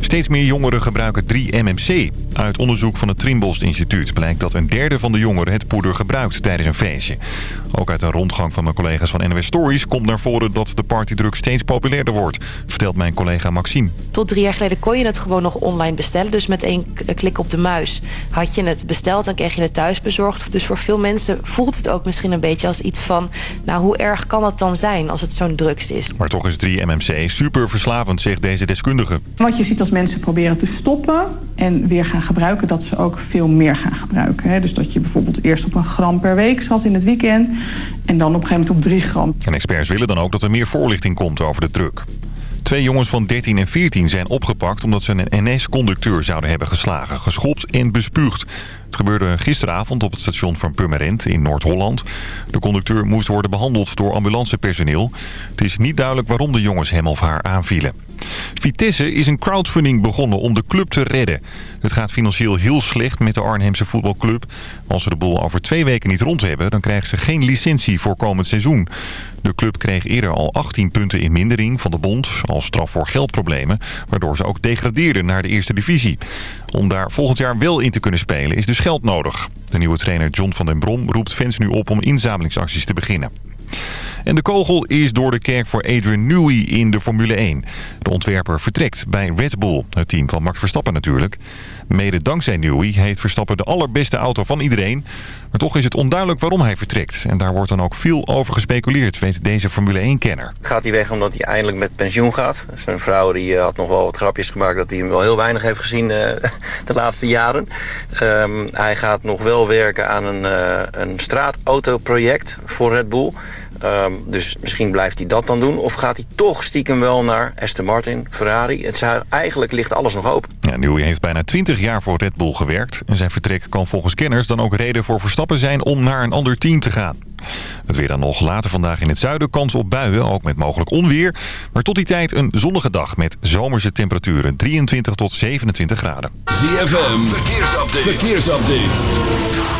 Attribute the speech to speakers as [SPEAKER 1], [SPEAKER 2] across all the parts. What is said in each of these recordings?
[SPEAKER 1] Steeds meer jongeren gebruiken 3-MMC. Uit onderzoek van het Trimbost Instituut blijkt dat een derde van de jongeren het poeder gebruikt tijdens een feestje. Ook uit een rondgang van mijn collega's van NWS Stories komt naar voren dat de partydruk steeds populairder wordt, vertelt mijn collega Maxime.
[SPEAKER 2] Tot drie jaar geleden kon je het gewoon nog online bestellen. Dus met één klik op de muis had je het besteld en kreeg je het thuis bezorgd. Dus voor veel mensen voelt het ook misschien een beetje als iets van... nou, hoe erg kan het dan zijn als het zo'n drugs is?
[SPEAKER 1] Maar toch is 3-MMC super verslavend, zegt deze deskundige.
[SPEAKER 3] Wat je ziet als mensen proberen te stoppen en weer gaan gebruiken... dat ze ook veel meer gaan gebruiken. Dus dat je bijvoorbeeld eerst op een gram per week zat in het weekend... en dan op een gegeven moment op drie gram.
[SPEAKER 1] En experts willen dan ook dat er meer voorlichting komt over de druk. Twee jongens van 13 en 14 zijn opgepakt omdat ze een NS-conducteur zouden hebben geslagen, geschopt en bespuugd. Het gebeurde gisteravond op het station van Purmerend in Noord-Holland. De conducteur moest worden behandeld door ambulancepersoneel. Het is niet duidelijk waarom de jongens hem of haar aanvielen. Vitesse is een crowdfunding begonnen om de club te redden. Het gaat financieel heel slecht met de Arnhemse voetbalclub. Als ze de boel over twee weken niet rond hebben... dan krijgen ze geen licentie voor komend seizoen. De club kreeg eerder al 18 punten in mindering van de bond... straf voor geldproblemen... waardoor ze ook degradeerden naar de eerste divisie. Om daar volgend jaar wel in te kunnen spelen is dus geld nodig. De nieuwe trainer John van den Brom roept fans nu op om inzamelingsacties te beginnen. En de kogel is door de kerk voor Adrian Newey in de Formule 1. De ontwerper vertrekt bij Red Bull, het team van Max Verstappen natuurlijk. Mede dankzij Newey heeft Verstappen de allerbeste auto van iedereen. Maar toch is het onduidelijk waarom hij vertrekt. En daar wordt dan ook veel over gespeculeerd, weet deze Formule 1-kenner.
[SPEAKER 4] Gaat hij weg omdat hij eindelijk met pensioen gaat? Zijn vrouw die eh, had nog wel wat grapjes gemaakt dat hij hem wel heel weinig heeft gezien uh, de laatste jaren. Um, hij gaat nog wel werken aan een, uh, een straatautoproject voor Red Bull. Um, dus misschien blijft hij dat dan doen. Of gaat hij toch stiekem wel naar Aston Martin, Ferrari? Het zou, eigenlijk ligt alles nog open.
[SPEAKER 1] Ja, Newey heeft bijna 20 jaar voor Red Bull gewerkt. En zijn vertrek kan volgens kenners dan ook reden voor Verstappen zijn om naar een ander team te gaan. Het weer dan nog later vandaag in het zuiden. Kans op buien, ook met mogelijk onweer. Maar tot die tijd een zonnige dag met zomerse temperaturen 23 tot 27 graden.
[SPEAKER 5] ZFM, verkeersupdate. verkeersupdate.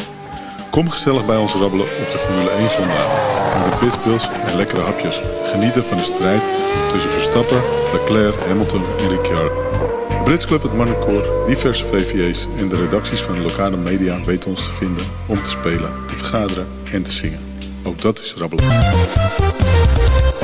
[SPEAKER 6] Kom gezellig bij ons rabbelen op de Formule 1 zondag. Met de pitbulls en lekkere hapjes. Genieten van de strijd tussen Verstappen, Leclerc, Hamilton en Ricciardo. Brits Club, het Marnecoor, diverse VVA's en de redacties van de lokale media weten ons te vinden om te spelen, te vergaderen en te zingen. Ook dat is rabbelen.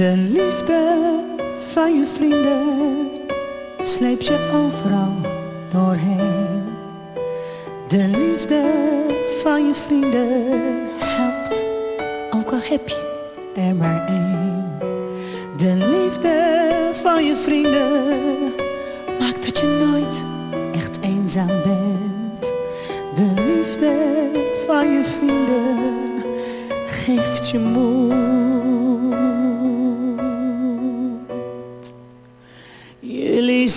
[SPEAKER 7] De liefde van je vrienden sleept je overal doorheen. De liefde van je vrienden helpt, ook al heb je er maar één. De liefde van je vrienden maakt dat je nooit echt eenzaam bent. De liefde van je vrienden geeft je moed.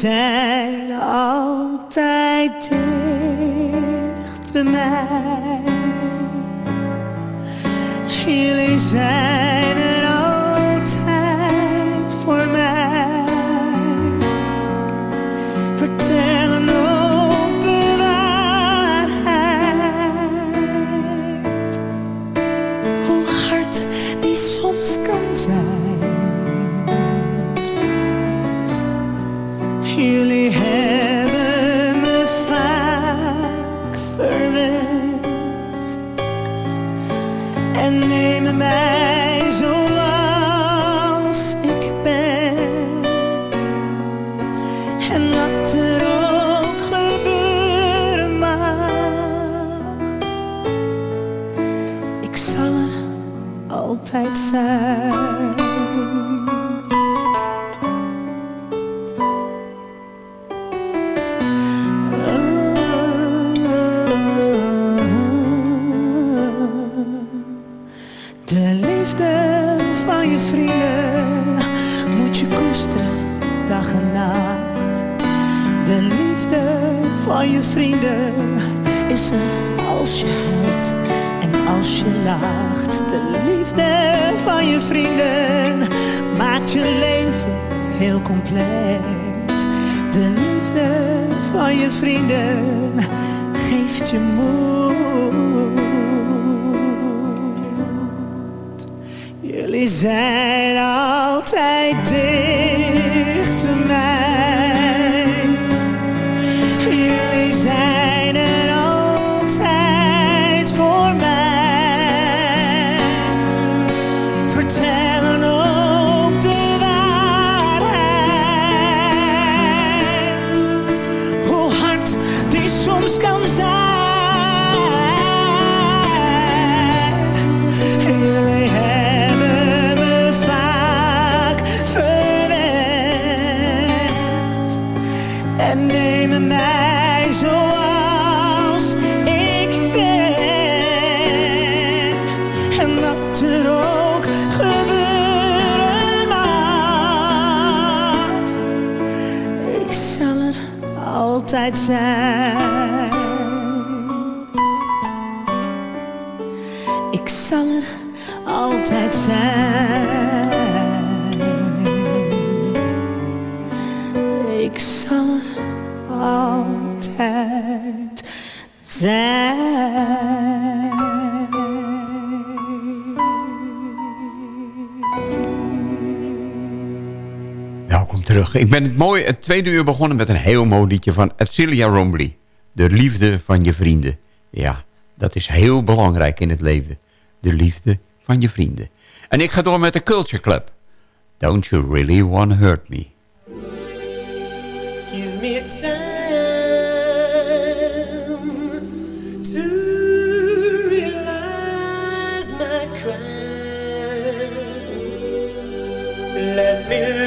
[SPEAKER 7] Zijn altijd dicht bij mij. outside side. altijd zijn. Ik zal altijd zijn.
[SPEAKER 8] Welkom terug. Ik ben het mooi het tweede uur begonnen met een heel mooi liedje van Atsilia Romley. De liefde van je vrienden. Ja, dat is heel belangrijk in het leven. De liefde van je vrienden. En ik ga door met de Culture Club. Don't you really want hurt me?
[SPEAKER 7] Give me time to realize my. Let me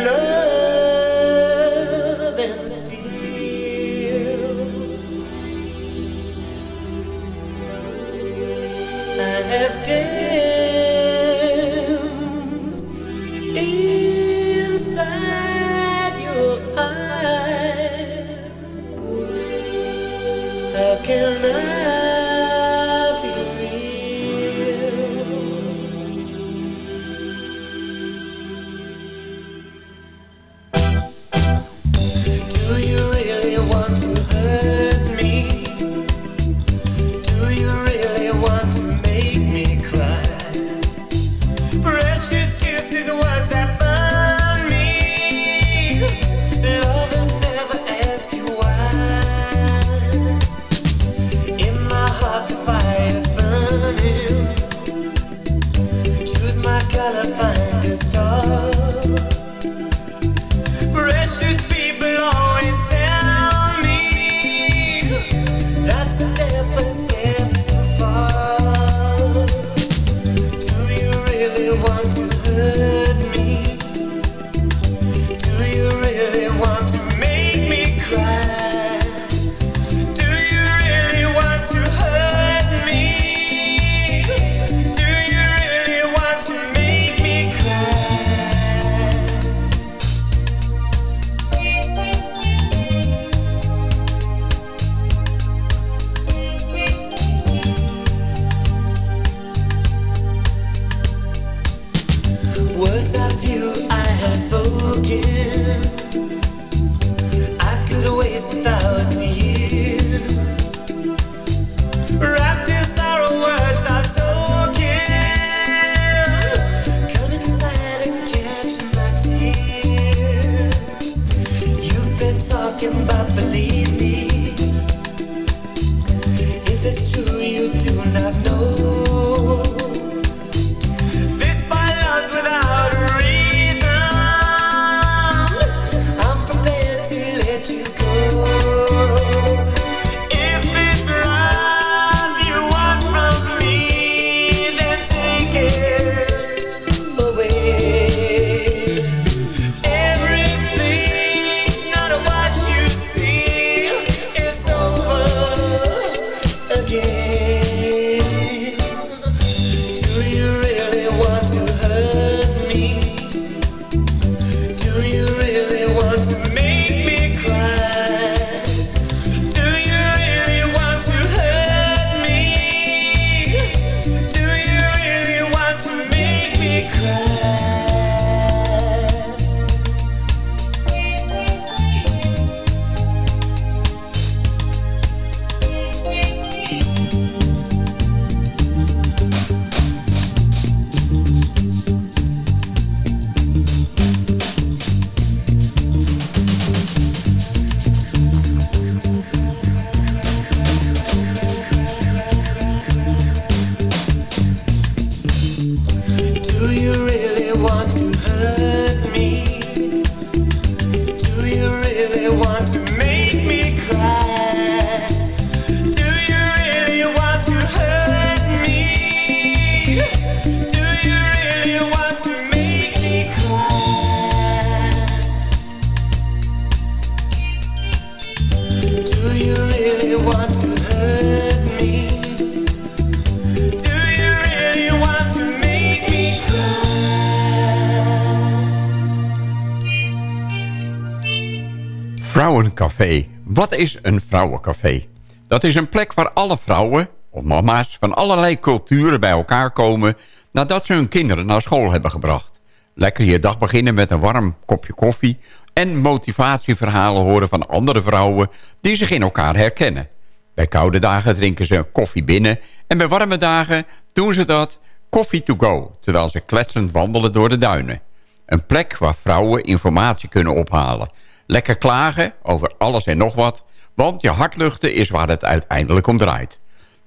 [SPEAKER 9] een vrouwencafé? Dat is een plek waar alle vrouwen, of mama's, van allerlei culturen bij elkaar komen... nadat ze hun kinderen naar school hebben gebracht. Lekker je dag beginnen met een warm kopje koffie... en motivatieverhalen horen van andere vrouwen die zich in elkaar herkennen. Bij koude dagen drinken ze koffie binnen... en bij warme dagen doen ze dat koffie to go... terwijl ze kletsend wandelen door de duinen. Een plek waar vrouwen informatie kunnen ophalen. Lekker klagen over alles en nog wat... want je hartluchten is waar het uiteindelijk om draait.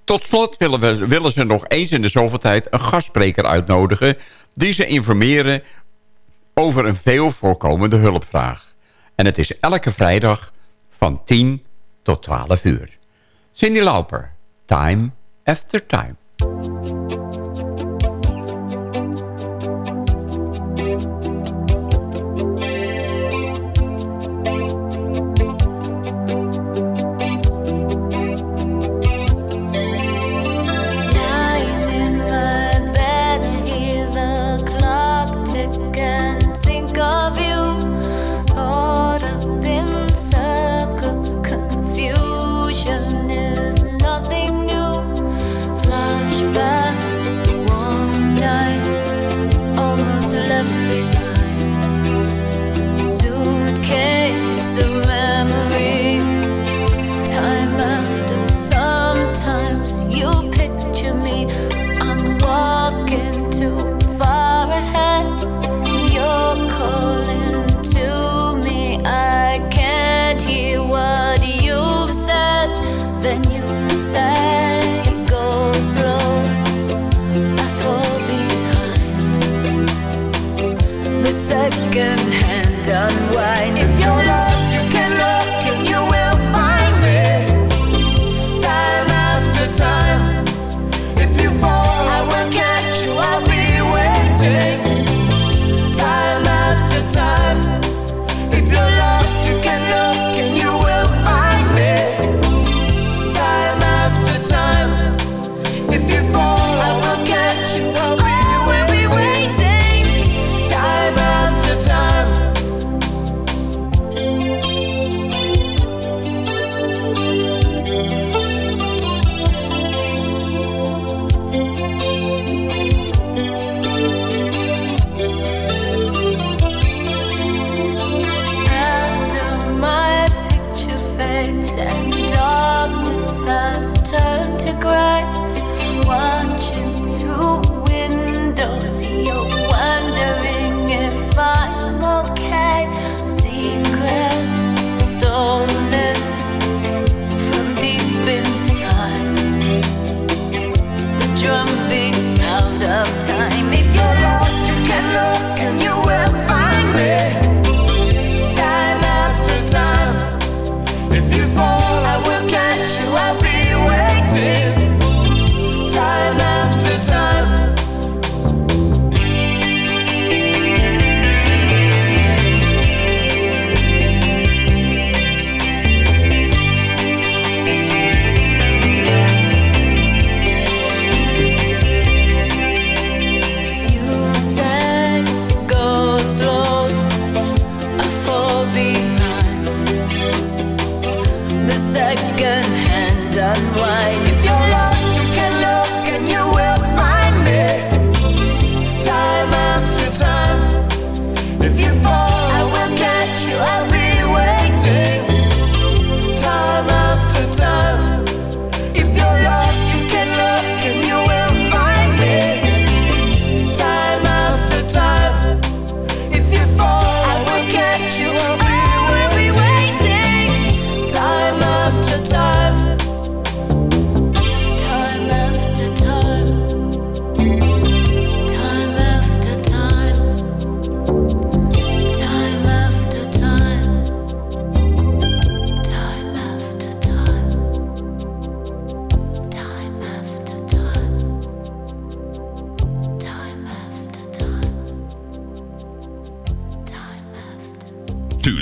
[SPEAKER 9] Tot slot willen, we, willen ze nog eens in de zoveel tijd een gastspreker uitnodigen... die ze informeren over een veel voorkomende hulpvraag. En het is elke vrijdag van 10 tot 12 uur. Cindy Lauper, Time After Time.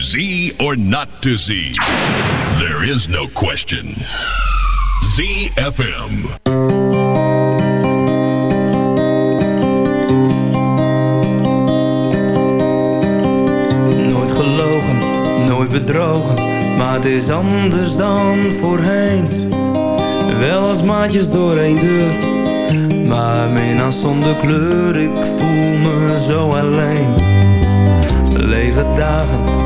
[SPEAKER 10] Z or not to? There is no question. ZFM.
[SPEAKER 11] Nooit gelogen, nooit bedrogen, maar het is anders dan voorheen. Wel als maatjes door één deur, maar mina zonder kleur, ik voel me zo alleen. Lege dagen,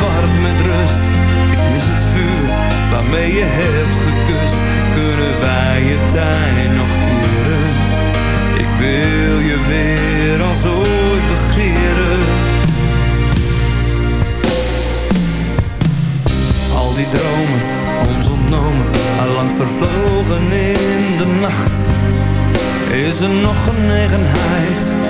[SPEAKER 11] verward met rust. Ik mis het vuur waarmee je hebt gekust. Kunnen wij je tijd nog keren? Ik wil je weer als ooit begeren. Al die dromen, ons ontnomen, allang vervlogen in de nacht. Is er nog genegenheid? Oh,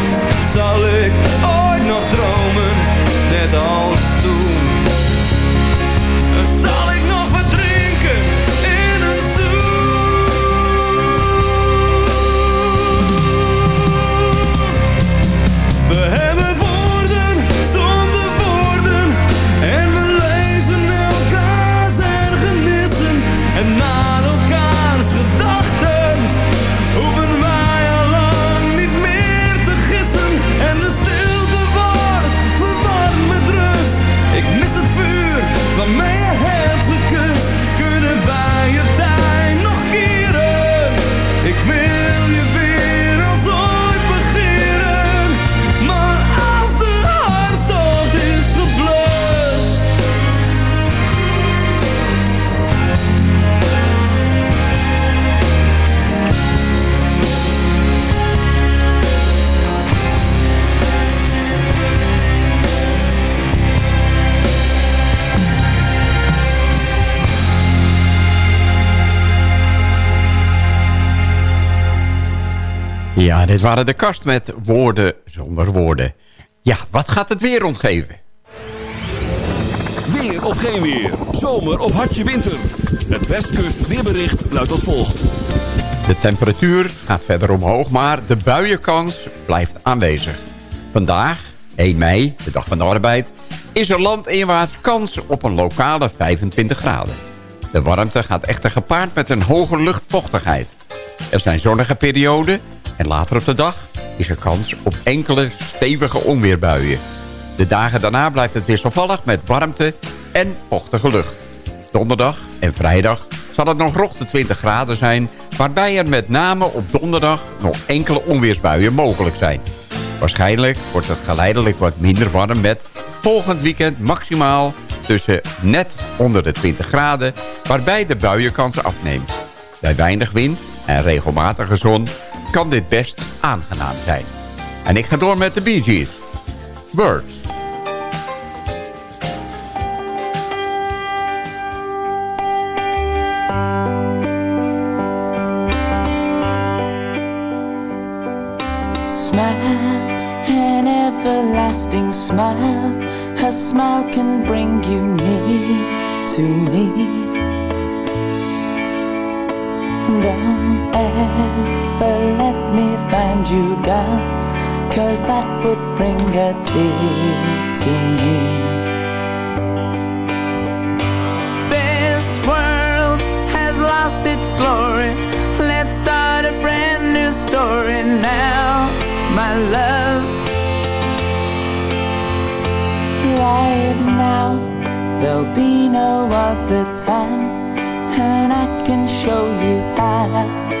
[SPEAKER 11] Zal ik ooit nog dromen, net als toen? Zal ik
[SPEAKER 8] Ja, dit waren de kast met woorden zonder woorden. Ja, wat gaat het weer rondgeven?
[SPEAKER 5] Weer of geen weer. Zomer of hartje winter. Het Westkust weerbericht luidt als volgt.
[SPEAKER 8] De temperatuur gaat verder omhoog, maar de buienkans blijft aanwezig. Vandaag, 1 mei, de dag van de arbeid, is er landinwaarts kans op een lokale 25 graden. De warmte gaat echter gepaard met een hoge luchtvochtigheid. Er zijn zonnige perioden en later op de dag is er kans op enkele stevige onweerbuien. De dagen daarna blijft het wisselvallig met warmte en vochtige lucht. Donderdag en vrijdag zal het nog rond de 20 graden zijn... waarbij er met name op donderdag nog enkele onweersbuien mogelijk zijn. Waarschijnlijk wordt het geleidelijk wat minder warm met volgend weekend maximaal tussen net onder de 20 graden... waarbij de buienkans afneemt. Bij weinig wind en regelmatige zon kan dit best aangenaam zijn. En ik ga door met de Bee Gees. Birds.
[SPEAKER 7] Smile, an everlasting smile. Her smile can bring you near to me.
[SPEAKER 12] Don't ever let me find you gone, cause that would bring a tear to me. This world has lost its glory. Let's start a brand new story now, my love. Right now, there'll be no other time, and I can show you how,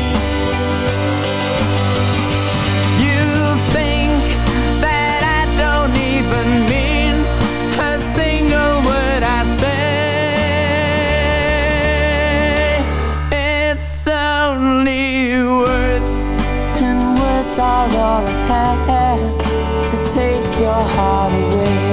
[SPEAKER 12] Words all I have to take your heart away.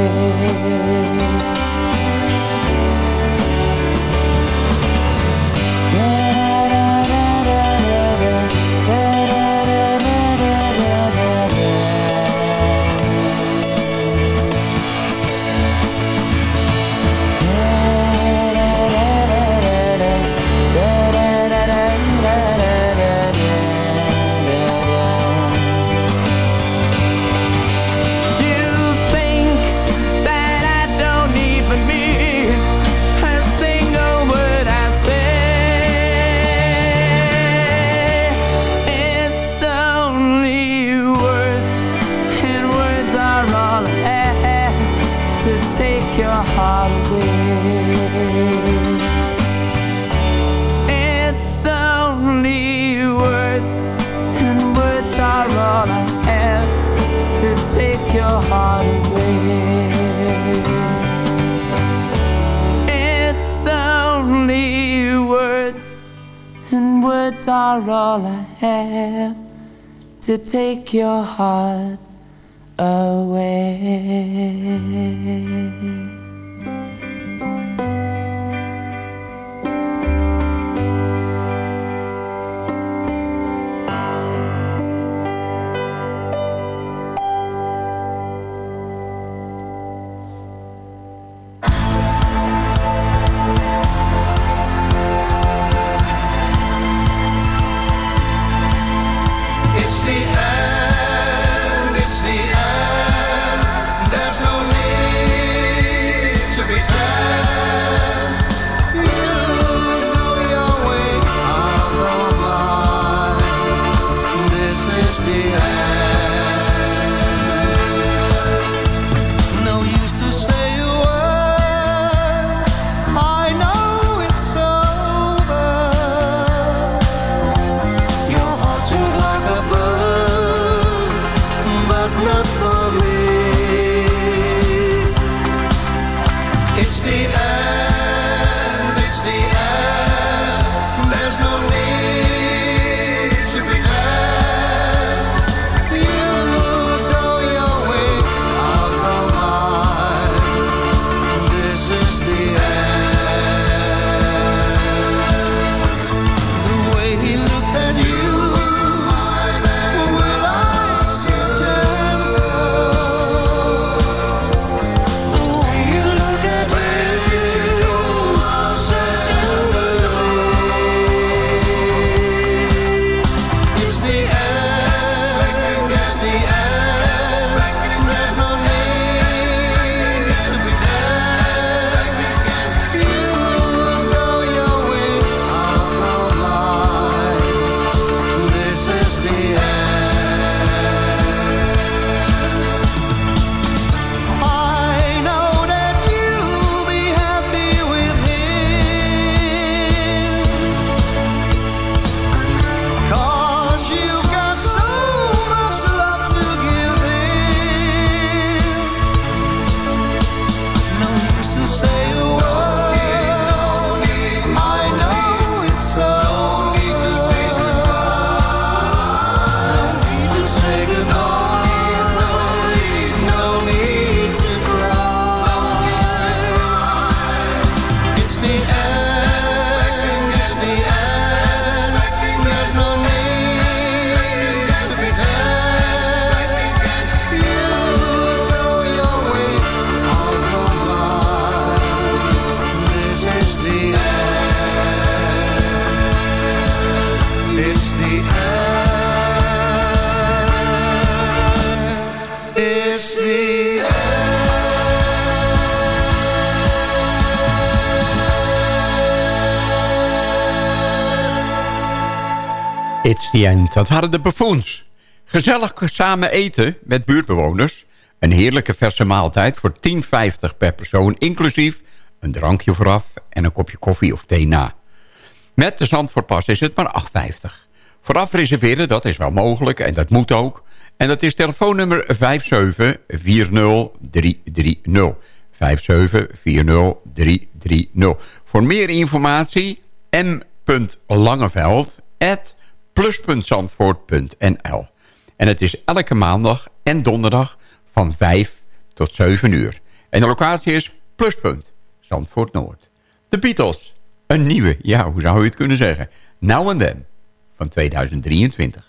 [SPEAKER 12] Words are all I have to take your heart away.
[SPEAKER 13] End.
[SPEAKER 8] Dat waren de buffoons. Gezellig samen eten met buurtbewoners. Een heerlijke verse maaltijd voor 10,50 per persoon. Inclusief een drankje vooraf en een kopje koffie of thee na. Met de Zandvoortpas is het maar 8,50. Vooraf reserveren, dat is wel mogelijk en dat moet ook. En dat is telefoonnummer 5740330. 5740330. Voor meer informatie m.langeveld plus.zandvoort.nl En het is elke maandag en donderdag van 5 tot 7 uur. En de locatie is Pluspunt, Zandvoort Noord. De Beatles, een nieuwe, ja, hoe zou je het kunnen zeggen? Now and Then, van 2023.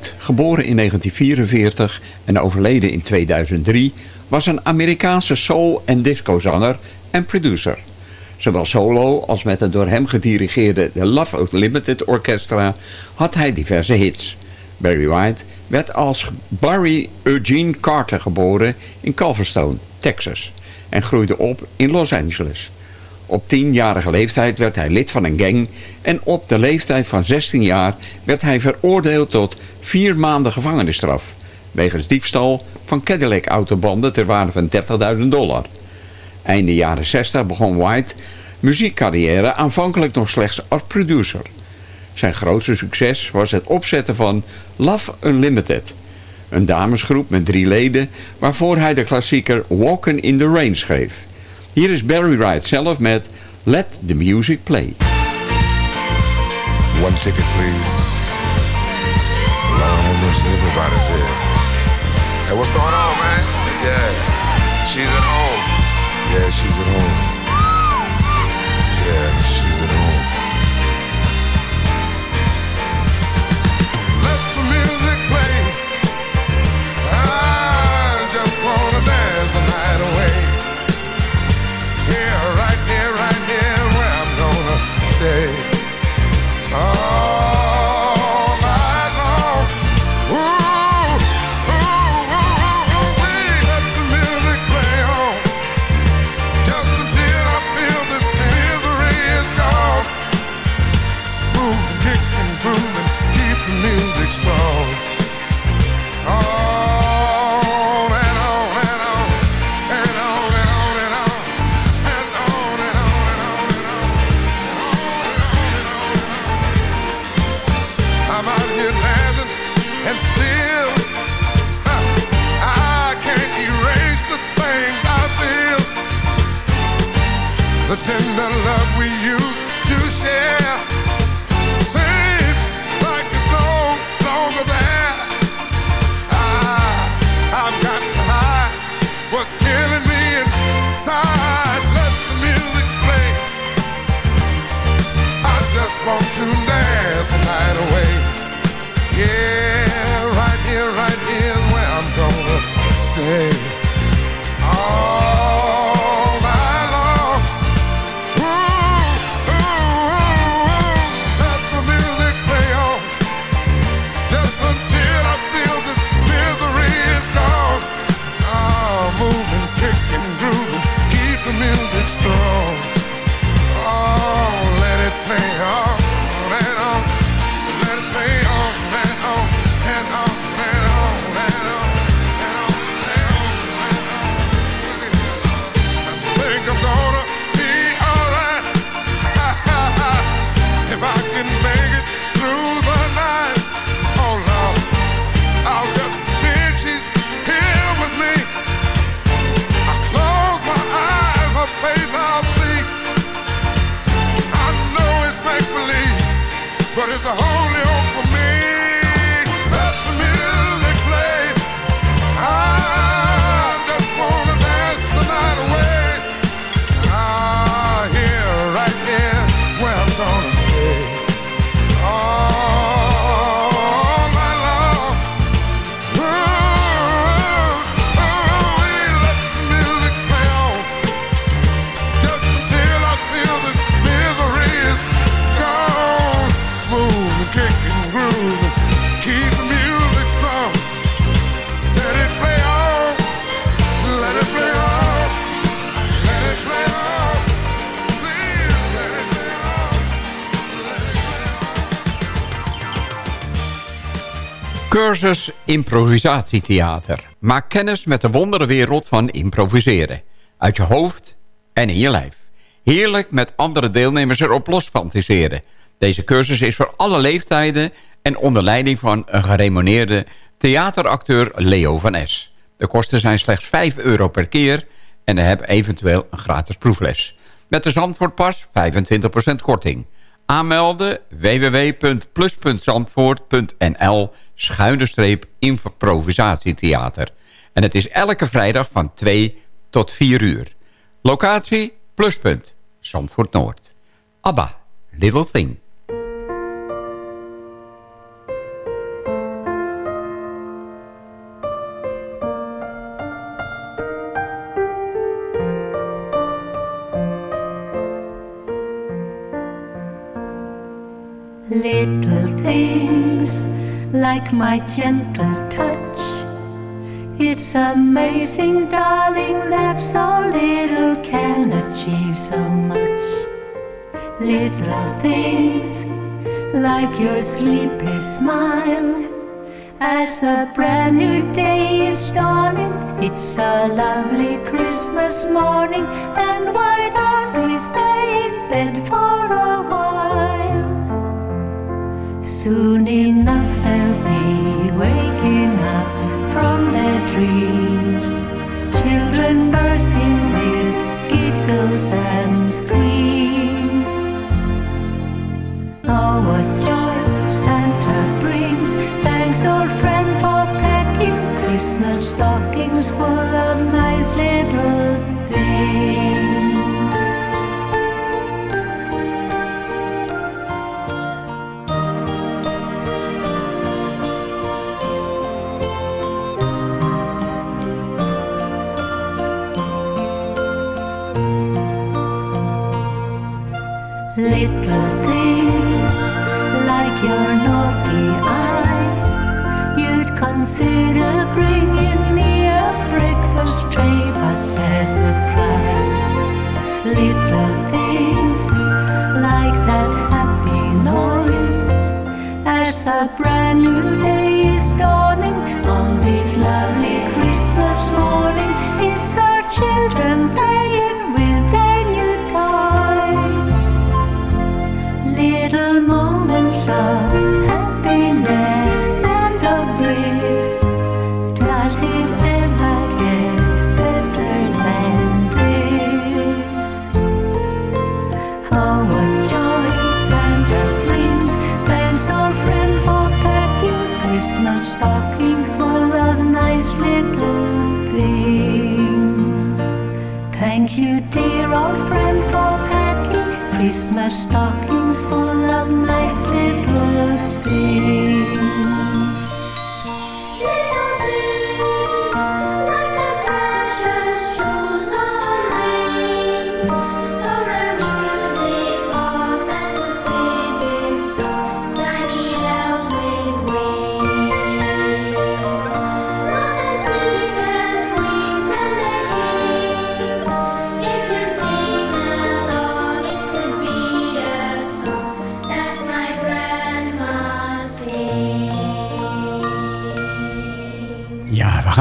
[SPEAKER 8] Geboren in 1944 en overleden in 2003... was een Amerikaanse soul- en discozanger en producer. Zowel solo als met het door hem gedirigeerde The Love Limited Orchestra had hij diverse hits. Barry White werd als Barry Eugene Carter geboren in Culverstone, Texas... en groeide op in Los Angeles. Op tienjarige leeftijd werd hij lid van een gang... en op de leeftijd van 16 jaar werd hij veroordeeld tot vier maanden gevangenisstraf... wegens diefstal van Cadillac-autobanden ter waarde van 30.000 dollar. Einde jaren 60 begon White muziekcarrière aanvankelijk nog slechts als producer. Zijn grootste succes was het opzetten van Love Unlimited... een damesgroep met drie leden... waarvoor hij de klassieker Walkin' in the Rain schreef... Hier is Barry Wright zelf met Let the Music Play.
[SPEAKER 14] One ticket, please. Everybody's. Hey, what's going on, man?
[SPEAKER 8] Cursus improvisatietheater. Maak kennis met de wonderenwereld van improviseren. Uit je hoofd en in je lijf. Heerlijk met andere deelnemers erop los fantaseren. Deze cursus is voor alle leeftijden en onder leiding van een gerenommeerde theateracteur Leo van S. De kosten zijn slechts 5 euro per keer en er heb eventueel een gratis proefles. Met de Zandvoortpas 25% korting. Aanmelden www.plus.zandvoort.nl schuine streep improvisatietheater. En het is elke vrijdag van 2 tot 4 uur. Locatie Pluspunt, Zandvoort Noord. ABBA, Little Thing.
[SPEAKER 15] My gentle touch. It's amazing, darling, that so little can achieve so much. Little things like your sleepy smile. As a brand new day is dawning, it's a lovely Christmas morning, and why don't we stay in bed for a while? Soon enough your naughty eyes. You'd consider bringing me a breakfast tray, but there's a price. Little things like that happy noise as a brand new day is dawning on this lovely Christmas morning. It's our children song.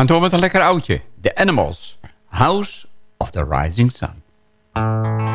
[SPEAKER 8] Gaan door met een lekker oudje. The Animals. House of the Rising Sun.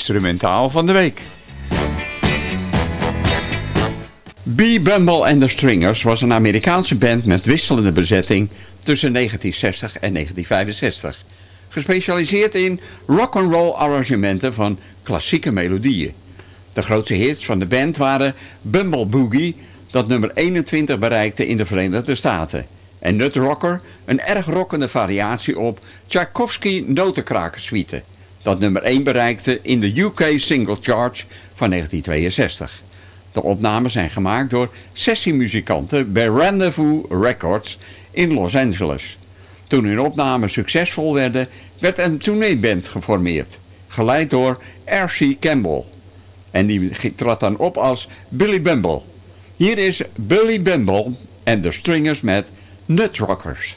[SPEAKER 8] Instrumentaal van de week. B. Bumble and the Stringers was een Amerikaanse band met wisselende bezetting tussen 1960 en 1965. Gespecialiseerd in rock'n'roll arrangementen van klassieke melodieën. De grootste hits van de band waren Bumble Boogie, dat nummer 21 bereikte in de Verenigde Staten. En Nut Rocker, een erg rockende variatie op Tchaikovsky Notenkrakersuite, dat nummer 1 bereikte in de UK Single Charge van 1962. De opnames zijn gemaakt door sessiemuzikanten bij Rendezvous Records in Los Angeles. Toen hun opnames succesvol werden, werd een tourneeband geformeerd, geleid door R.C. Campbell. En die trad dan op als Billy Bumble. Hier is Billy Bumble en de Stringers met Nut Rockers.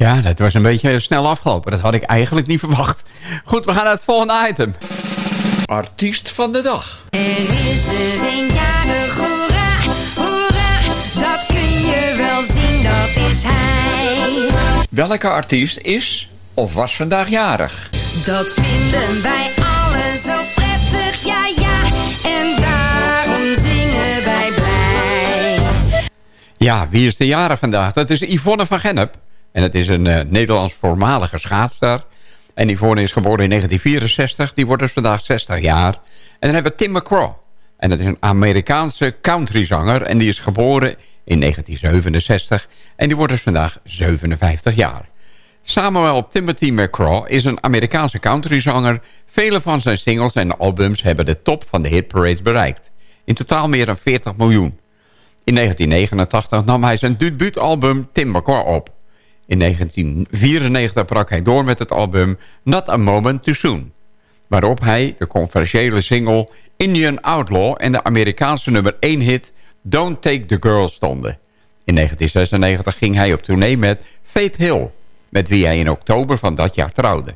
[SPEAKER 8] Ja, dat was een beetje snel afgelopen. Dat had ik eigenlijk niet verwacht. Goed, we gaan naar het volgende item. Artiest van de dag.
[SPEAKER 16] Er is er een jarig, hoera, hoera, dat kun je wel zien, dat is hij.
[SPEAKER 8] Welke artiest is of was vandaag jarig?
[SPEAKER 16] Dat vinden wij allen zo prettig, ja ja, en daarom zingen wij blij.
[SPEAKER 8] Ja, wie is de jarig vandaag? Dat is Yvonne van Gennep. En het is een eh, Nederlands voormalige schaatster. En Yvonne is geboren in 1964. Die wordt dus vandaag 60 jaar. En dan hebben we Tim McGraw. En dat is een Amerikaanse countryzanger. En die is geboren in 1967. En die wordt dus vandaag 57 jaar. Samuel Timothy McCraw is een Amerikaanse countryzanger. Vele van zijn singles en albums hebben de top van de hitparades bereikt. In totaal meer dan 40 miljoen. In 1989 nam hij zijn debuutalbum Tim McCraw op. In 1994 brak hij door met het album Not a Moment Too Soon. Waarop hij de controversiële single Indian Outlaw en de Amerikaanse nummer 1 hit Don't Take the Girl stonden. In 1996 ging hij op tournee met Faith Hill, met wie hij in oktober van dat jaar trouwde.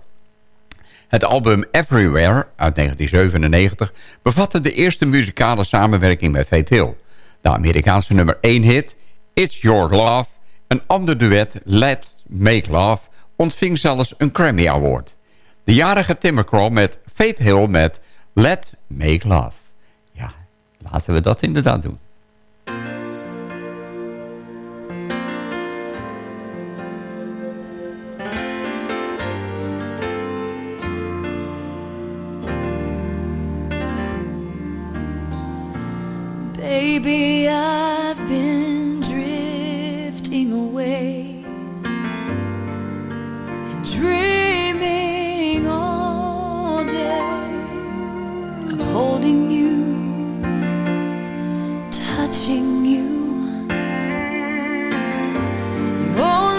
[SPEAKER 8] Het album Everywhere uit 1997 bevatte de eerste muzikale samenwerking met Faith Hill. De Amerikaanse nummer 1 hit It's Your Love een ander duet, Let Make Love, ontving zelfs een Grammy Award. De jarige Tim McGraw met Faith Hill met Let Make Love. Ja, laten we dat inderdaad doen.
[SPEAKER 7] Baby, I've been away dreaming all day of
[SPEAKER 17] holding you, touching you.
[SPEAKER 11] You're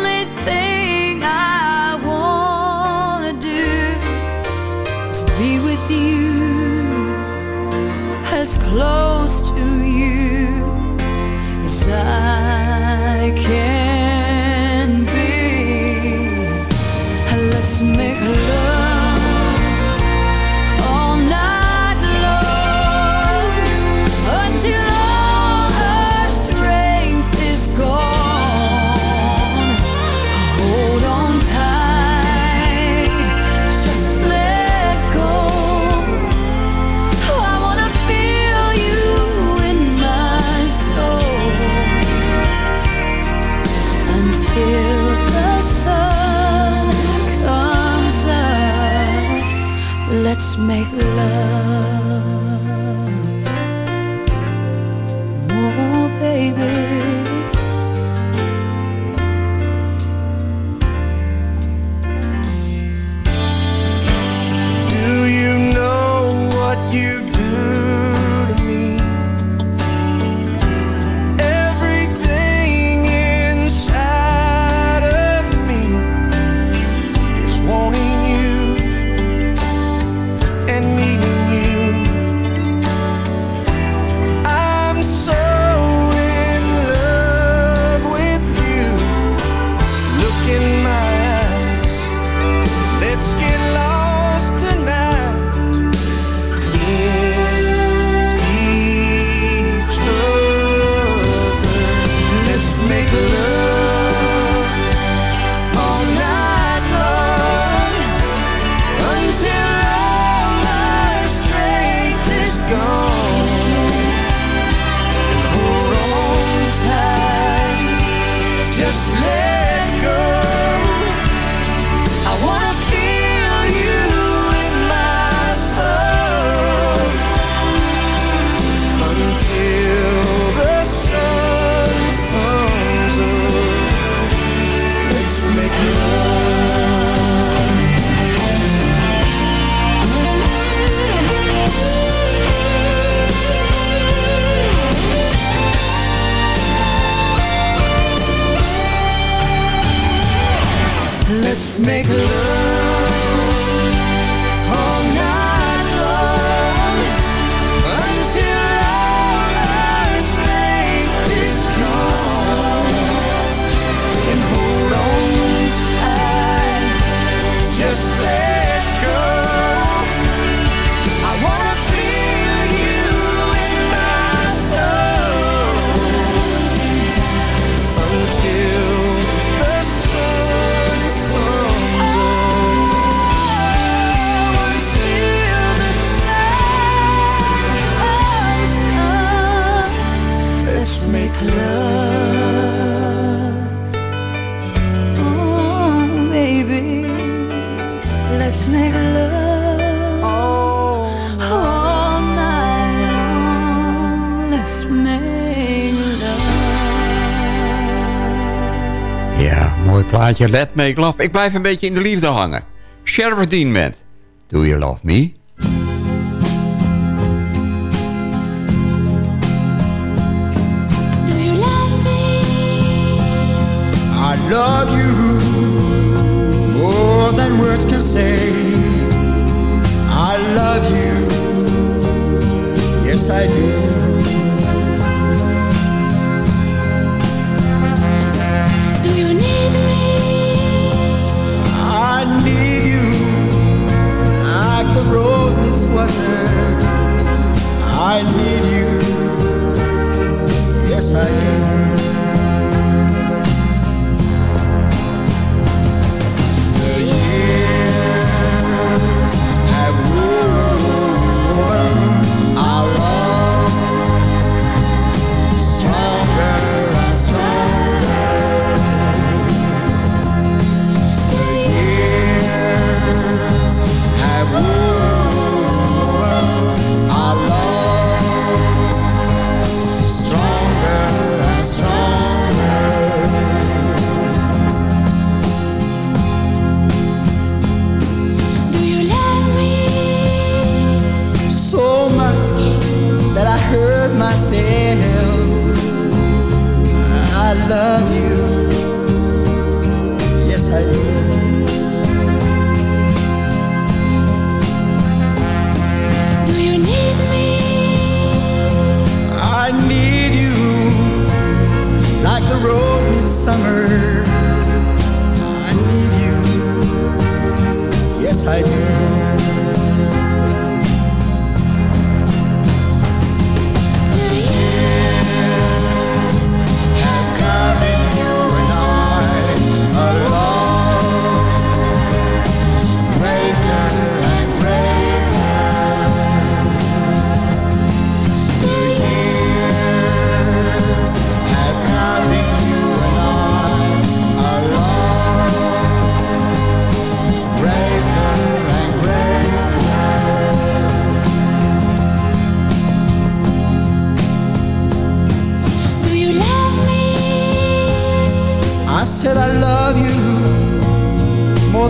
[SPEAKER 11] plaatje Let Make Love. Ik blijf een beetje in de liefde hangen. Sheriff Dean met Do You Love Me?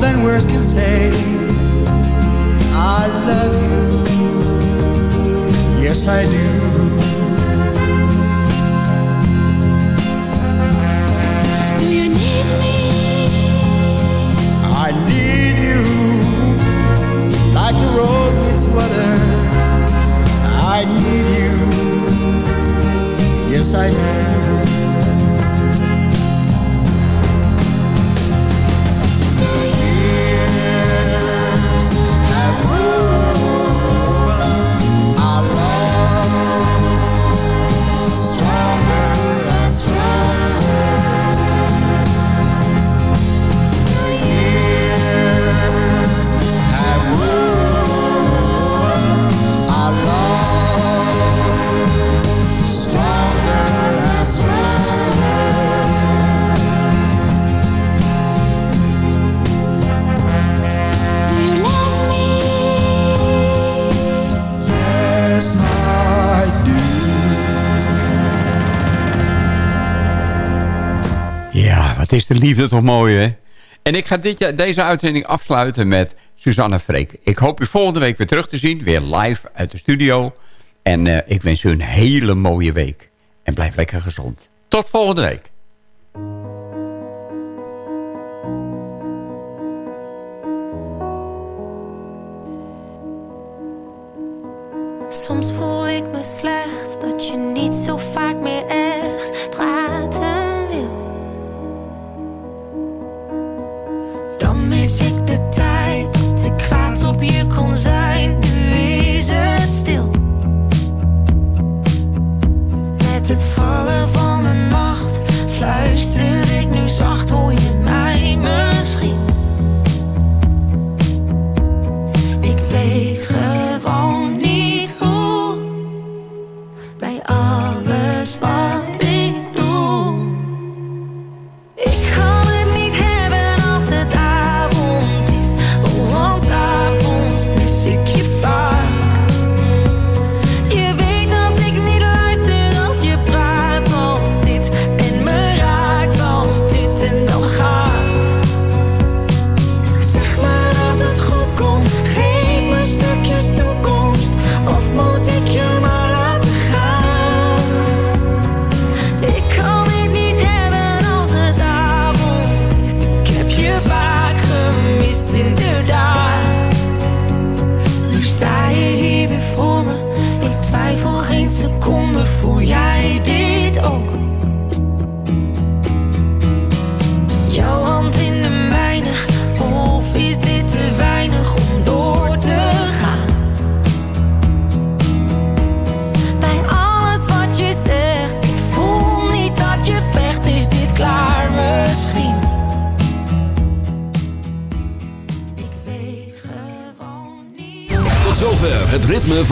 [SPEAKER 18] than words can say. I love you. Yes, I do.
[SPEAKER 8] liefde toch mooi, hè? En ik ga dit jaar, deze uitzending afsluiten met Susanne Freek. Ik hoop u volgende week weer terug te zien. Weer live uit de studio. En eh, ik wens u een hele mooie week. En blijf lekker gezond. Tot volgende week.
[SPEAKER 9] Soms voel ik me slecht dat je niet zo vaak meer echt praat.